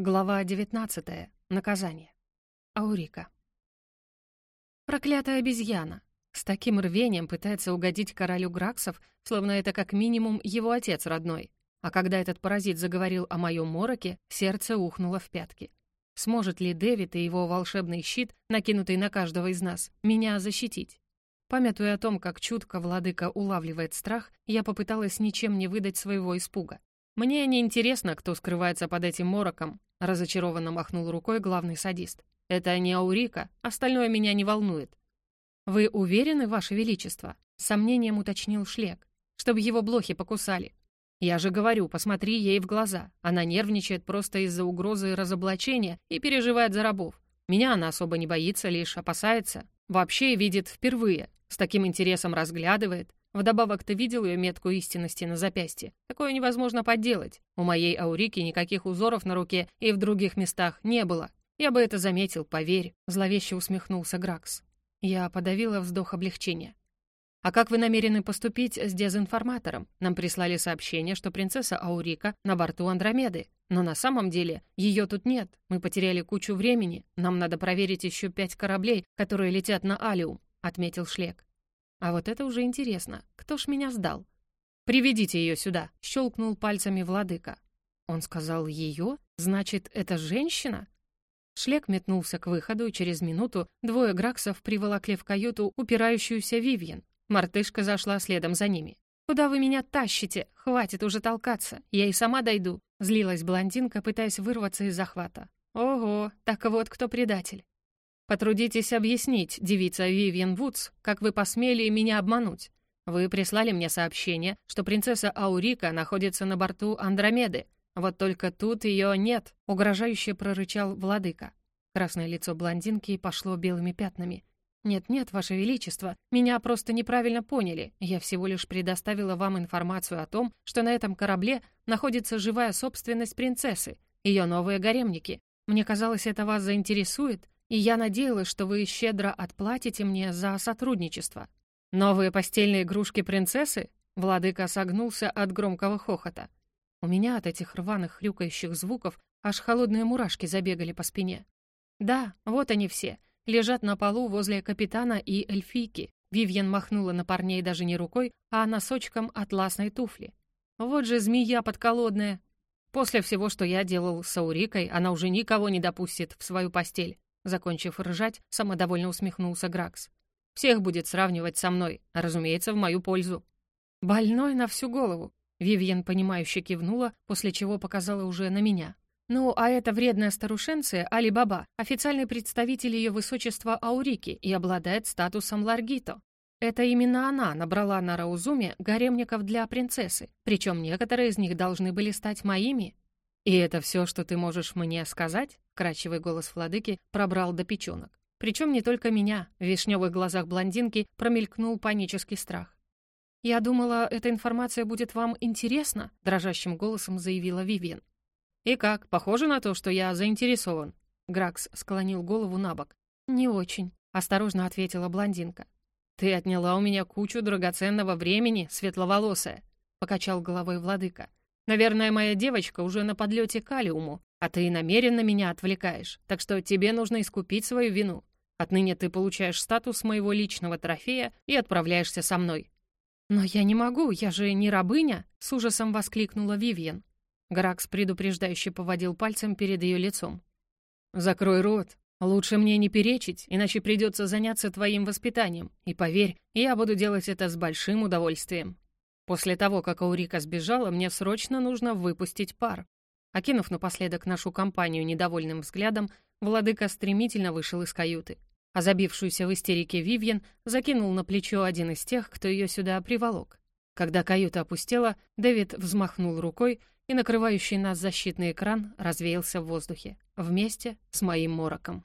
Глава 19. Наказание. Аурика. Проклятая обезьяна. С таким рвением пытается угодить королю Граксов, словно это как минимум его отец родной. А когда этот паразит заговорил о моем мороке, сердце ухнуло в пятки. Сможет ли Дэвид и его волшебный щит, накинутый на каждого из нас, меня защитить? Памятуя о том, как чутко владыка улавливает страх, я попыталась ничем не выдать своего испуга. «Мне не интересно, кто скрывается под этим мороком», — разочарованно махнул рукой главный садист. «Это не Аурика, остальное меня не волнует». «Вы уверены, Ваше Величество?» — сомнением уточнил Шлек. «Чтобы его блохи покусали». «Я же говорю, посмотри ей в глаза. Она нервничает просто из-за угрозы разоблачения и переживает за рабов. Меня она особо не боится, лишь опасается. Вообще видит впервые, с таким интересом разглядывает. Вдобавок ты видел ее метку истинности на запястье. Такое невозможно подделать. У моей Аурики никаких узоров на руке и в других местах не было. Я бы это заметил, поверь», — зловеще усмехнулся Гракс. Я подавила вздох облегчения. «А как вы намерены поступить с дезинформатором? Нам прислали сообщение, что принцесса Аурика на борту Андромеды. Но на самом деле ее тут нет. Мы потеряли кучу времени. Нам надо проверить еще пять кораблей, которые летят на Алиум», — отметил Шлек. А вот это уже интересно. Кто ж меня сдал? «Приведите ее сюда», — щелкнул пальцами владыка. Он сказал «ее»? Значит, это женщина? Шлек метнулся к выходу, и через минуту двое граксов приволокли в каюту упирающуюся Вивьен. Мартышка зашла следом за ними. «Куда вы меня тащите? Хватит уже толкаться, я и сама дойду», — злилась блондинка, пытаясь вырваться из захвата. «Ого, так вот кто предатель. Потрудитесь объяснить, девица Вивьен Вудс, как вы посмели меня обмануть. Вы прислали мне сообщение, что принцесса Аурика находится на борту Андромеды. Вот только тут ее нет», — угрожающе прорычал владыка. Красное лицо блондинки пошло белыми пятнами. «Нет-нет, Ваше Величество, меня просто неправильно поняли. Я всего лишь предоставила вам информацию о том, что на этом корабле находится живая собственность принцессы, ее новые гаремники. Мне казалось, это вас заинтересует, и я надеялась, что вы щедро отплатите мне за сотрудничество. Новые постельные игрушки принцессы? Владыка согнулся от громкого хохота. У меня от этих рваных хрюкающих звуков аж холодные мурашки забегали по спине. Да, вот они все, лежат на полу возле капитана и эльфийки. Вивьен махнула на парней даже не рукой, а носочком атласной туфли. Вот же змея подколодная. После всего, что я делал с Аурикой, она уже никого не допустит в свою постель. Закончив ржать, самодовольно усмехнулся Гракс. «Всех будет сравнивать со мной, разумеется, в мою пользу». «Больной на всю голову», — Вивьен, понимающе кивнула, после чего показала уже на меня. «Ну, а эта вредная старушенция Али-Баба, официальный представитель ее высочества Аурики и обладает статусом Ларгито. Это именно она набрала на Раузуме гаремников для принцессы, причем некоторые из них должны были стать моими. «И это все, что ты можешь мне сказать?» Крачевый голос владыки пробрал до печенок. Причем не только меня. В вишневых глазах блондинки промелькнул панический страх. «Я думала, эта информация будет вам интересна», — дрожащим голосом заявила Вивиан. «И как, похоже на то, что я заинтересован?» Гракс склонил голову на бок. «Не очень», — осторожно ответила блондинка. «Ты отняла у меня кучу драгоценного времени, светловолосая», — покачал головой владыка. Наверное, моя девочка уже на подлете к Алиуму, а ты намеренно меня отвлекаешь, так что тебе нужно искупить свою вину. Отныне ты получаешь статус моего личного трофея и отправляешься со мной». «Но я не могу, я же не рабыня!» — с ужасом воскликнула Вивьен. Гракс предупреждающе поводил пальцем перед ее лицом. «Закрой рот. Лучше мне не перечить, иначе придется заняться твоим воспитанием. И поверь, я буду делать это с большим удовольствием». После того, как Аурика сбежала, мне срочно нужно выпустить пар. Окинув напоследок нашу компанию недовольным взглядом, владыка стремительно вышел из каюты. А забившуюся в истерике Вивьен закинул на плечо один из тех, кто ее сюда приволок. Когда каюта опустела, Дэвид взмахнул рукой, и накрывающий нас защитный экран развеялся в воздухе, вместе с моим мороком.